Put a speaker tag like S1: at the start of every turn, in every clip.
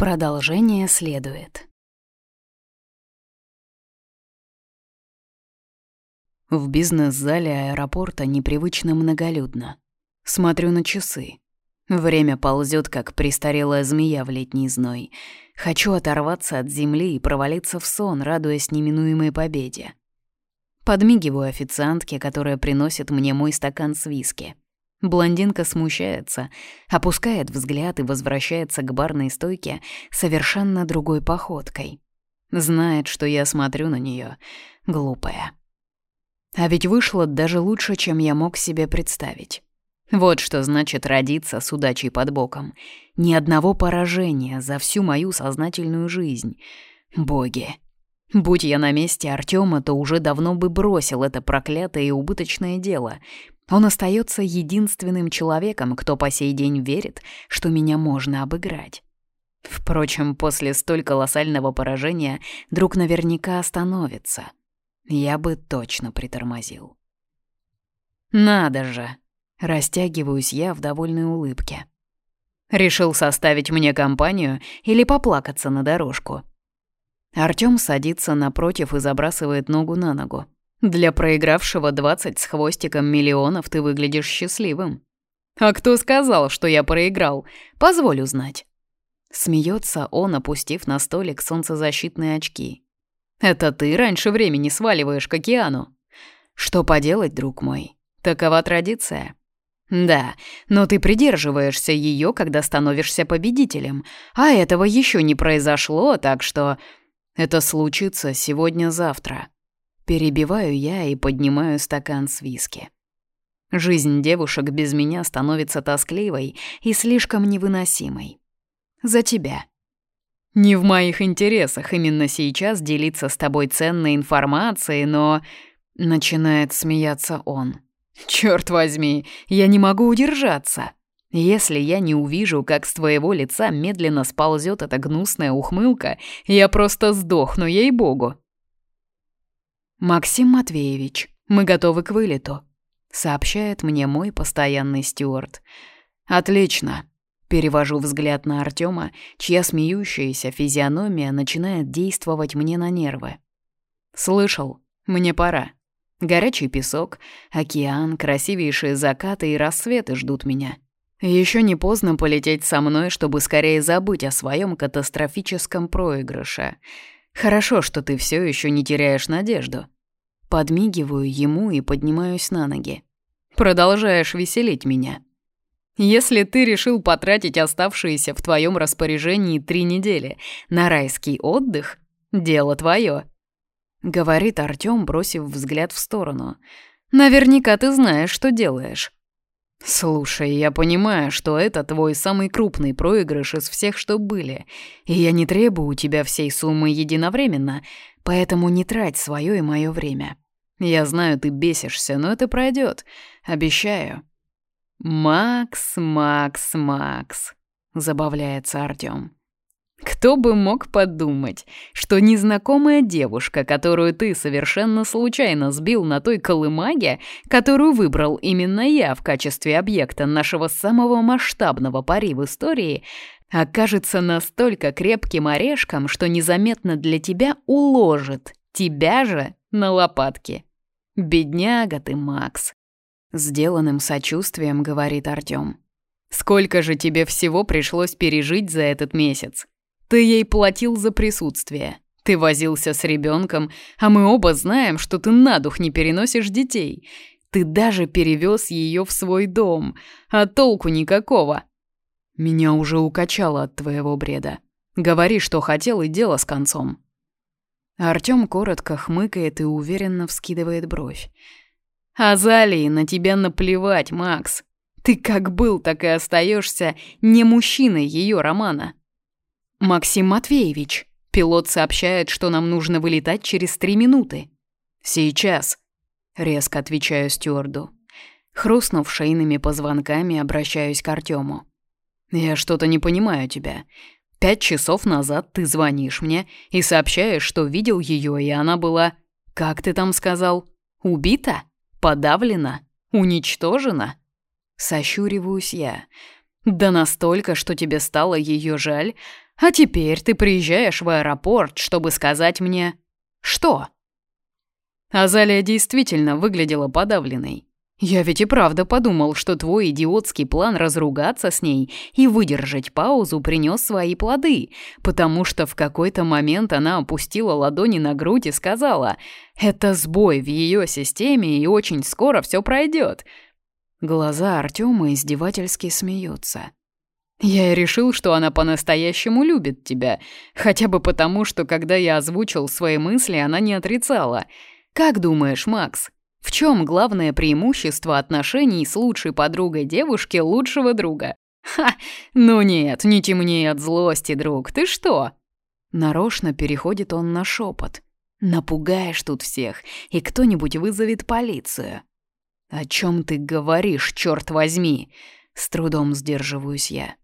S1: Продолжение следует. В бизнес-зале аэропорта непривычно многолюдно. Смотрю на часы. Время ползет, как престарелая змея в летний зной. Хочу оторваться от земли и провалиться в сон, радуясь неминуемой победе. Подмигиваю официантке, которая приносит мне мой стакан с виски. Блондинка смущается, опускает взгляд и возвращается к барной стойке совершенно другой походкой. Знает, что я смотрю на нее, глупая. А ведь вышло даже лучше, чем я мог себе представить. Вот что значит родиться с удачей под боком. Ни одного поражения за всю мою сознательную жизнь. Боги. Будь я на месте Артема, то уже давно бы бросил это проклятое и убыточное дело. Он остается единственным человеком, кто по сей день верит, что меня можно обыграть. Впрочем, после столь колоссального поражения друг наверняка остановится — я бы точно притормозил. «Надо же!» — растягиваюсь я в довольной улыбке. Решил составить мне компанию или поплакаться на дорожку. Артём садится напротив и забрасывает ногу на ногу. Для проигравшего двадцать с хвостиком миллионов ты выглядишь счастливым. А кто сказал, что я проиграл? Позволь узнать. Смеется он, опустив на столик солнцезащитные очки. Это ты раньше времени сваливаешь к океану. Что поделать, друг мой? Такова традиция. Да, но ты придерживаешься ее, когда становишься победителем, а этого еще не произошло, так что это случится сегодня-завтра. Перебиваю я и поднимаю стакан с виски. Жизнь девушек без меня становится тоскливой и слишком невыносимой. За тебя. Не в моих интересах именно сейчас делиться с тобой ценной информацией, но...» Начинает смеяться он. «Чёрт возьми, я не могу удержаться. Если я не увижу, как с твоего лица медленно сползет эта гнусная ухмылка, я просто сдохну, ей-богу». «Максим Матвеевич, мы готовы к вылету», — сообщает мне мой постоянный стюард. «Отлично. Перевожу взгляд на Артема, чья смеющаяся физиономия начинает действовать мне на нервы. «Слышал, мне пора. Горячий песок, океан, красивейшие закаты и рассветы ждут меня. Еще не поздно полететь со мной, чтобы скорее забыть о своем катастрофическом проигрыше. Хорошо, что ты все еще не теряешь надежду». Подмигиваю ему и поднимаюсь на ноги. «Продолжаешь веселить меня». Если ты решил потратить оставшиеся в твоем распоряжении три недели на райский отдых, дело твое. Говорит Артём, бросив взгляд в сторону. Наверняка ты знаешь, что делаешь. «Слушай, я понимаю, что это твой самый крупный проигрыш из всех, что были, и я не требую у тебя всей суммы единовременно, поэтому не трать свое и мое время. Я знаю, ты бесишься, но это пройдет, обещаю». «Макс, Макс, Макс», — забавляется Артём. «Кто бы мог подумать, что незнакомая девушка, которую ты совершенно случайно сбил на той колымаге, которую выбрал именно я в качестве объекта нашего самого масштабного пари в истории, окажется настолько крепким орешком, что незаметно для тебя уложит тебя же на лопатки. Бедняга ты, Макс, Сделанным сочувствием говорит Артём. «Сколько же тебе всего пришлось пережить за этот месяц? Ты ей платил за присутствие. Ты возился с ребенком, а мы оба знаем, что ты на дух не переносишь детей. Ты даже перевез ее в свой дом, а толку никакого. Меня уже укачало от твоего бреда. Говори, что хотел, и дело с концом». Артём коротко хмыкает и уверенно вскидывает бровь. Азалии на тебя наплевать, Макс. Ты как был, так и остаешься не мужчиной ее романа. Максим Матвеевич, пилот сообщает, что нам нужно вылетать через три минуты. Сейчас, резко отвечаю стюарду. Хрустнув шейными позвонками, обращаюсь к Артему. Я что-то не понимаю тебя. Пять часов назад ты звонишь мне и сообщаешь, что видел ее, и она была, как ты там сказал, убита? Подавлена? Уничтожена? Сощуриваюсь я. Да настолько, что тебе стало ее жаль. А теперь ты приезжаешь в аэропорт, чтобы сказать мне... Что? Азалия действительно выглядела подавленной. Я ведь и правда подумал, что твой идиотский план разругаться с ней и выдержать паузу принес свои плоды, потому что в какой-то момент она опустила ладони на грудь и сказала «Это сбой в ее системе, и очень скоро все пройдет». Глаза Артема издевательски смеются. Я и решил, что она по-настоящему любит тебя, хотя бы потому, что когда я озвучил свои мысли, она не отрицала. Как думаешь, Макс, в чем главное преимущество отношений с лучшей подругой девушки лучшего друга? Ха, ну нет, не темнее от злости, друг, ты что? Нарочно переходит он на шепот. Напугаешь тут всех, и кто-нибудь вызовет полицию. О чем ты говоришь, черт возьми? С трудом сдерживаюсь я.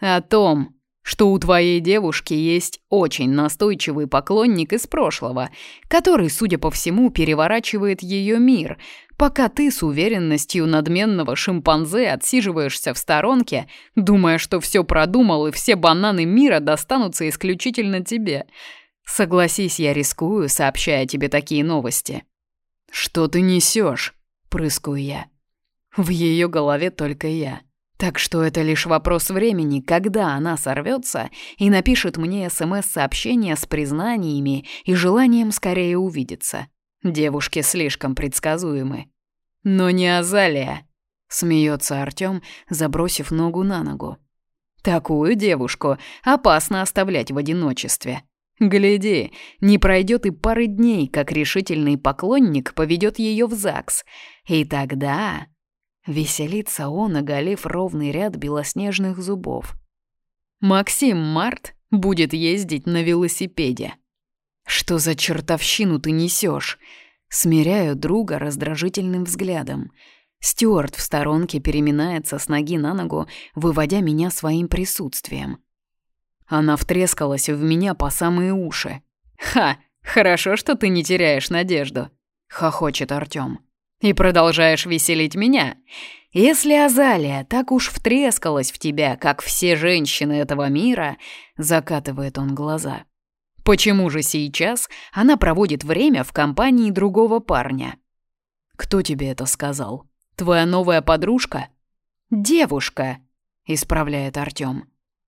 S1: О том, что у твоей девушки есть очень настойчивый поклонник из прошлого, который, судя по всему, переворачивает ее мир, пока ты с уверенностью надменного шимпанзе отсиживаешься в сторонке, думая, что все продумал и все бананы мира достанутся исключительно тебе. Согласись, я рискую, сообщая тебе такие новости. «Что ты несешь? прыскаю я. В ее голове только я. Так что это лишь вопрос времени, когда она сорвется и напишет мне СМС-сообщение с признаниями и желанием скорее увидеться. Девушки слишком предсказуемы. Но не Азалия, смеется Артём, забросив ногу на ногу. Такую девушку опасно оставлять в одиночестве. Гляди, не пройдет и пары дней, как решительный поклонник поведет ее в ЗАГС. И тогда Веселится он, оголив ровный ряд белоснежных зубов. Максим Март будет ездить на велосипеде. Что за чертовщину ты несешь? Смиряю друга раздражительным взглядом. Стюарт в сторонке переминается с ноги на ногу, выводя меня своим присутствием. Она втрескалась в меня по самые уши. «Ха! Хорошо, что ты не теряешь надежду!» — хохочет Артём и продолжаешь веселить меня. Если Азалия так уж втрескалась в тебя, как все женщины этого мира, закатывает он глаза. Почему же сейчас она проводит время в компании другого парня? Кто тебе это сказал? Твоя новая подружка? Девушка, исправляет Артём.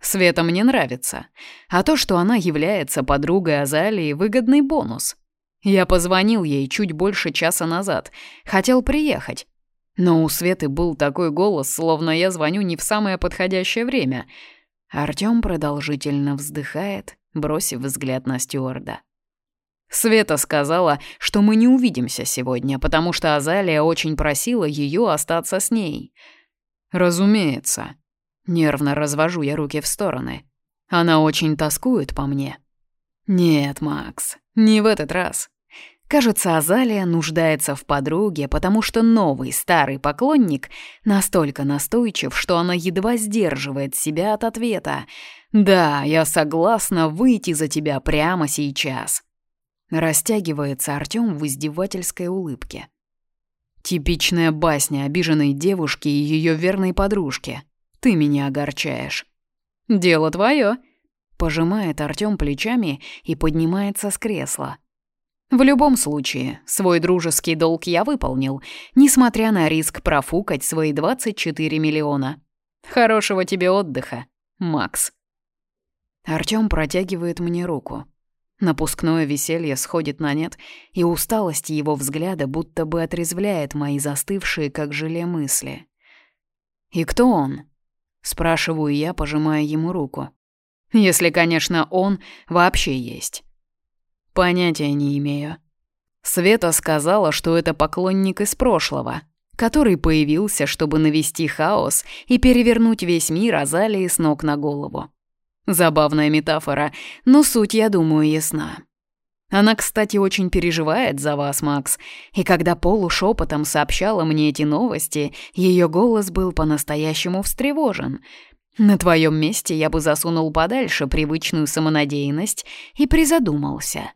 S1: Света мне нравится, а то, что она является подругой Азалии, выгодный бонус. Я позвонил ей чуть больше часа назад. Хотел приехать. Но у Светы был такой голос, словно я звоню не в самое подходящее время. Артём продолжительно вздыхает, бросив взгляд на стюарда. Света сказала, что мы не увидимся сегодня, потому что Азалия очень просила её остаться с ней. Разумеется. Нервно развожу я руки в стороны. Она очень тоскует по мне. Нет, Макс, не в этот раз. Кажется, Азалия нуждается в подруге, потому что новый старый поклонник настолько настойчив, что она едва сдерживает себя от ответа. «Да, я согласна выйти за тебя прямо сейчас». Растягивается Артём в издевательской улыбке. Типичная басня обиженной девушки и ее верной подружки. Ты меня огорчаешь. Дело твое. Пожимает Артём плечами и поднимается с кресла. В любом случае, свой дружеский долг я выполнил, несмотря на риск профукать свои 24 миллиона. Хорошего тебе отдыха, Макс. Артём протягивает мне руку. Напускное веселье сходит на нет, и усталость его взгляда будто бы отрезвляет мои застывшие, как желе, мысли. «И кто он?» — спрашиваю я, пожимая ему руку. «Если, конечно, он вообще есть». Понятия не имею. Света сказала, что это поклонник из прошлого, который появился, чтобы навести хаос и перевернуть весь мир Азалии с ног на голову. Забавная метафора, но суть, я думаю, ясна. Она, кстати, очень переживает за вас, Макс, и когда полушепотом сообщала мне эти новости, ее голос был по-настоящему встревожен. На твоем месте я бы засунул подальше привычную самонадеянность и призадумался.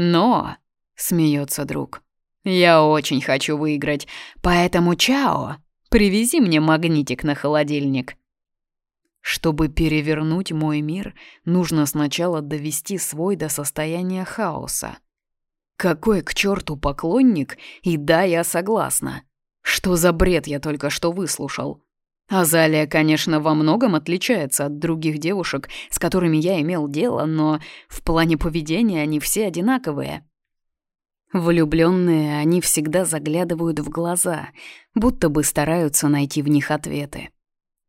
S1: Но, смеется друг, я очень хочу выиграть, поэтому чао, привези мне магнитик на холодильник. Чтобы перевернуть мой мир, нужно сначала довести свой до состояния хаоса. Какой к черту поклонник? И да, я согласна. Что за бред я только что выслушал? Азалия, конечно, во многом отличается от других девушек, с которыми я имел дело, но в плане поведения они все одинаковые. Влюбленные, они всегда заглядывают в глаза, будто бы стараются найти в них ответы.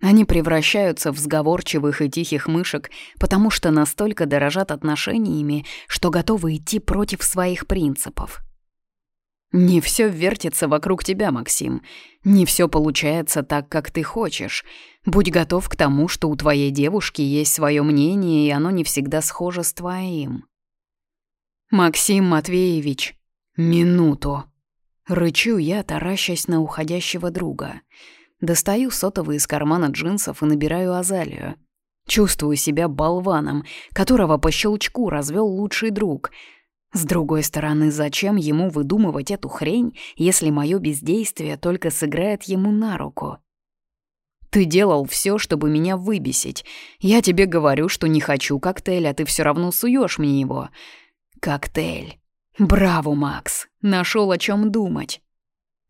S1: Они превращаются в сговорчивых и тихих мышек, потому что настолько дорожат отношениями, что готовы идти против своих принципов. Не все вертится вокруг тебя, Максим. Не все получается так, как ты хочешь. Будь готов к тому, что у твоей девушки есть свое мнение, и оно не всегда схоже с твоим. Максим Матвеевич, минуту. Рычу я, таращась на уходящего друга. Достаю сотовый из кармана джинсов и набираю Азалию. Чувствую себя болваном, которого по щелчку развел лучший друг — с другой стороны, зачем ему выдумывать эту хрень, если мое бездействие только сыграет ему на руку? Ты делал все, чтобы меня выбесить. Я тебе говорю, что не хочу коктейль, а ты все равно суешь мне его. Коктейль. Браво, Макс. Нашел о чем думать.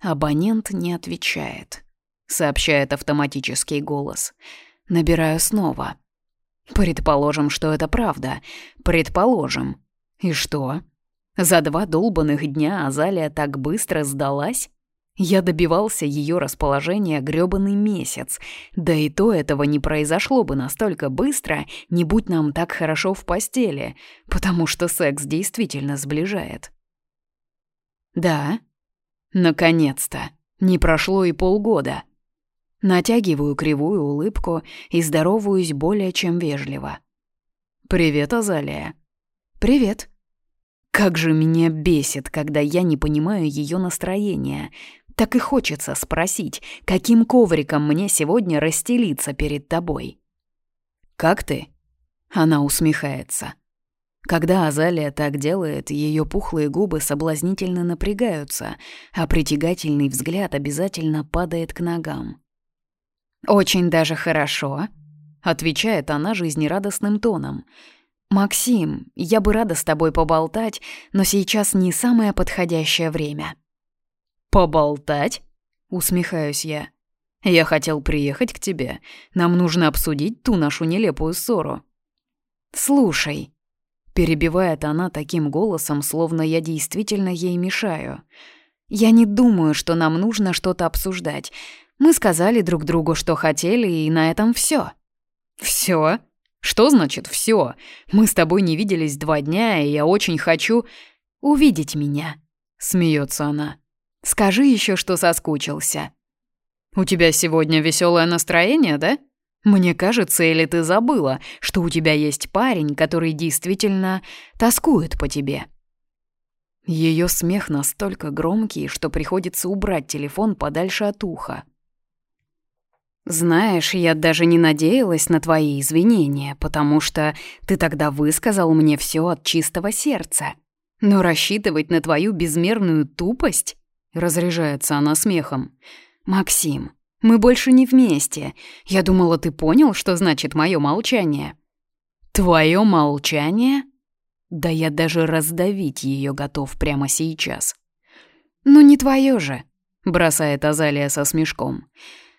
S1: Абонент не отвечает, сообщает автоматический голос. Набираю снова. Предположим, что это правда. Предположим. И что? За два долбанных дня Азалия так быстро сдалась? Я добивался ее расположения грёбаный месяц. Да и то этого не произошло бы настолько быстро, не будь нам так хорошо в постели, потому что секс действительно сближает. Да, наконец-то. Не прошло и полгода. Натягиваю кривую улыбку и здороваюсь более чем вежливо. «Привет, Азалия». «Привет». Как же меня бесит, когда я не понимаю ее настроения. Так и хочется спросить, каким ковриком мне сегодня расстелиться перед тобой. «Как ты?» Она усмехается. Когда Азалия так делает, ее пухлые губы соблазнительно напрягаются, а притягательный взгляд обязательно падает к ногам. «Очень даже хорошо», — отвечает она жизнерадостным тоном — «Максим, я бы рада с тобой поболтать, но сейчас не самое подходящее время». «Поболтать?» — усмехаюсь я. «Я хотел приехать к тебе. Нам нужно обсудить ту нашу нелепую ссору». «Слушай», — перебивает она таким голосом, словно я действительно ей мешаю. «Я не думаю, что нам нужно что-то обсуждать. Мы сказали друг другу, что хотели, и на этом все. Все? «Что значит все? Мы с тобой не виделись два дня, и я очень хочу...» «Увидеть меня», — смеется она. «Скажи еще, что соскучился». «У тебя сегодня веселое настроение, да? Мне кажется, или ты забыла, что у тебя есть парень, который действительно тоскует по тебе?» Ее смех настолько громкий, что приходится убрать телефон подальше от уха. «Знаешь, я даже не надеялась на твои извинения, потому что ты тогда высказал мне все от чистого сердца. Но рассчитывать на твою безмерную тупость...» — разряжается она смехом. «Максим, мы больше не вместе. Я думала, ты понял, что значит мое молчание». «Твое молчание?» Да я даже раздавить ее готов прямо сейчас. «Ну не твое же», — бросает Азалия со смешком.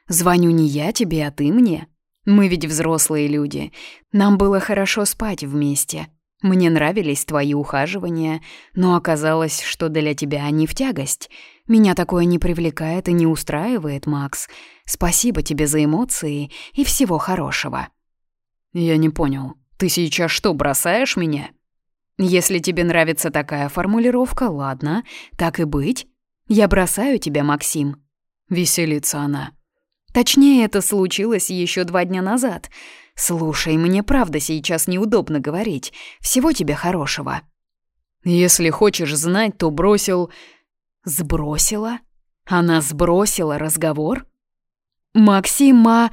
S1: Звоню не я тебе, а ты мне. Мы ведь взрослые люди. Нам было хорошо спать вместе. Мне нравились твои ухаживания, но оказалось, что для тебя они в тягость. Меня такое не привлекает и не устраивает, Макс. Спасибо тебе за эмоции и всего хорошего». «Я не понял. Ты сейчас что, бросаешь меня?» «Если тебе нравится такая формулировка, ладно, так и быть. Я бросаю тебя, Максим». Веселится она. Точнее, это случилось еще два дня назад. Слушай, мне правда сейчас неудобно говорить. Всего тебе хорошего. Если хочешь знать, то бросил... Сбросила? Она сбросила разговор? Максима...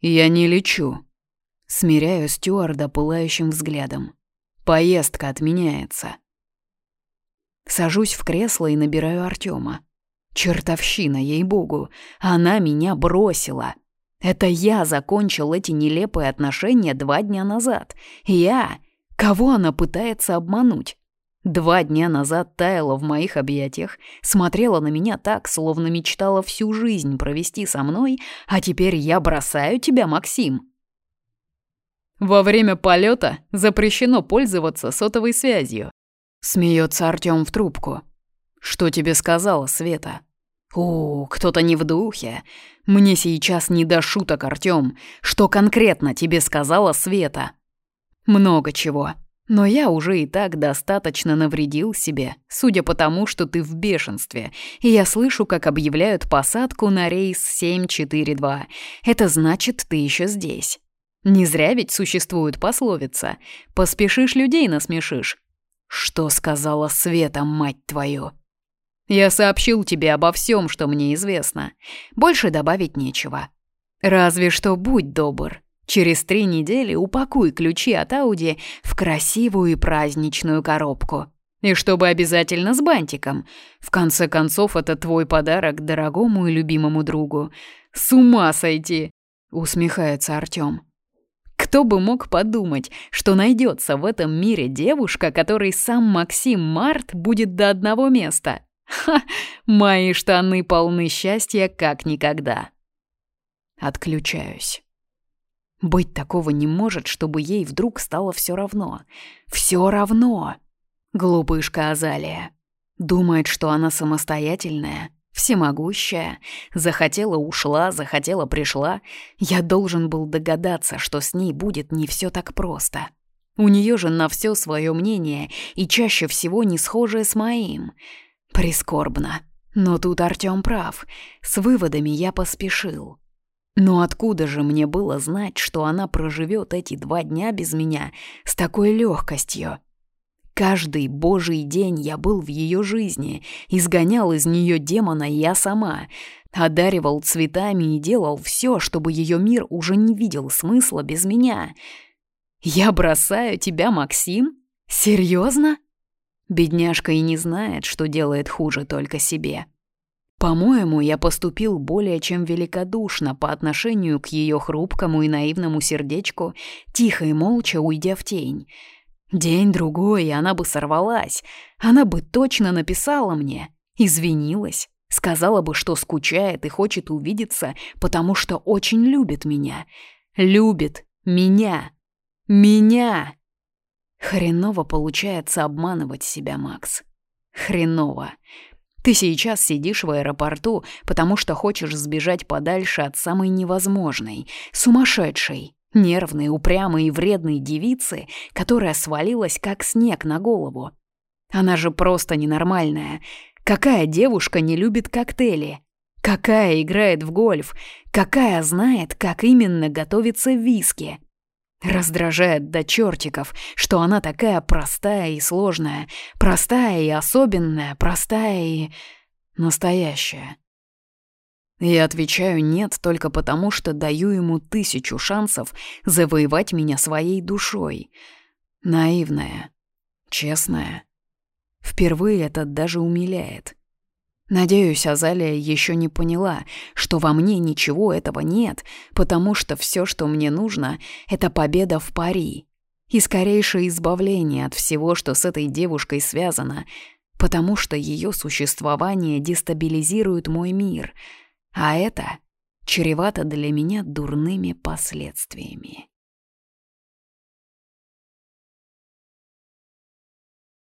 S1: Я не лечу. Смиряю стюарда пылающим взглядом. Поездка отменяется. Сажусь в кресло и набираю Артема. Чертовщина, ей-богу, она меня бросила. Это я закончил эти нелепые отношения два дня назад. Я? Кого она пытается обмануть? Два дня назад таяла в моих объятиях, смотрела на меня так, словно мечтала всю жизнь провести со мной, а теперь я бросаю тебя, Максим. Во время полета запрещено пользоваться сотовой связью. Смеется Артём в трубку. Что тебе сказала Света? О, кто-то не в духе. Мне сейчас не до шуток, Артём. Что конкретно тебе сказала Света? Много чего. Но я уже и так достаточно навредил себе, судя по тому, что ты в бешенстве, и я слышу, как объявляют посадку на рейс 742. Это значит, ты еще здесь. Не зря ведь существует пословица «поспешишь людей насмешишь». Что сказала Света, мать твою? Я сообщил тебе обо всем, что мне известно. Больше добавить нечего. Разве что будь добр, Через три недели упакуй ключи от Ауди в красивую и праздничную коробку. И чтобы обязательно с бантиком. В конце концов, это твой подарок дорогому и любимому другу. С ума сойти!» — усмехается Артём. Кто бы мог подумать, что найдется в этом мире девушка, которой сам Максим Март будет до одного места? Ха, мои штаны полны счастья как никогда. Отключаюсь. Быть такого не может, чтобы ей вдруг стало все равно. Все равно. Глупышка Азалия. Думает, что она самостоятельная, всемогущая. Захотела — ушла, захотела — пришла. Я должен был догадаться, что с ней будет не все так просто. У нее же на все свое мнение и чаще всего не схожее с моим. Прискорбно. Но тут Артём прав. С выводами я поспешил. Но откуда же мне было знать, что она проживет эти два дня без меня с такой легкостью? Каждый божий день я был в ее жизни, изгонял из нее демона я сама, одаривал цветами и делал все, чтобы ее мир уже не видел смысла без меня. Я бросаю тебя, Максим? Серьезно? Бедняжка и не знает, что делает хуже только себе. По-моему, я поступил более чем великодушно по отношению к ее хрупкому и наивному сердечку, тихо и молча уйдя в тень. День-другой, и она бы сорвалась. Она бы точно написала мне, извинилась, сказала бы, что скучает и хочет увидеться, потому что очень любит меня. Любит меня. Меня. Хреново получается обманывать себя, Макс. Хреново. Ты сейчас сидишь в аэропорту, потому что хочешь сбежать подальше от самой невозможной, сумасшедшей, нервной, упрямой и вредной девицы, которая свалилась как снег на голову. Она же просто ненормальная. Какая девушка не любит коктейли? Какая играет в гольф? Какая знает, как именно готовится виски? Раздражает до чертиков, что она такая простая и сложная, простая и особенная, простая и... настоящая. Я отвечаю «нет» только потому, что даю ему тысячу шансов завоевать меня своей душой. Наивная, честная. Впервые это даже умиляет. Надеюсь, Азалия еще не поняла, что во мне ничего этого нет, потому что все, что мне нужно, это победа в пари и скорейшее избавление от всего, что с этой девушкой связано, потому что ее существование дестабилизирует мой мир, а это чревато для меня дурными последствиями.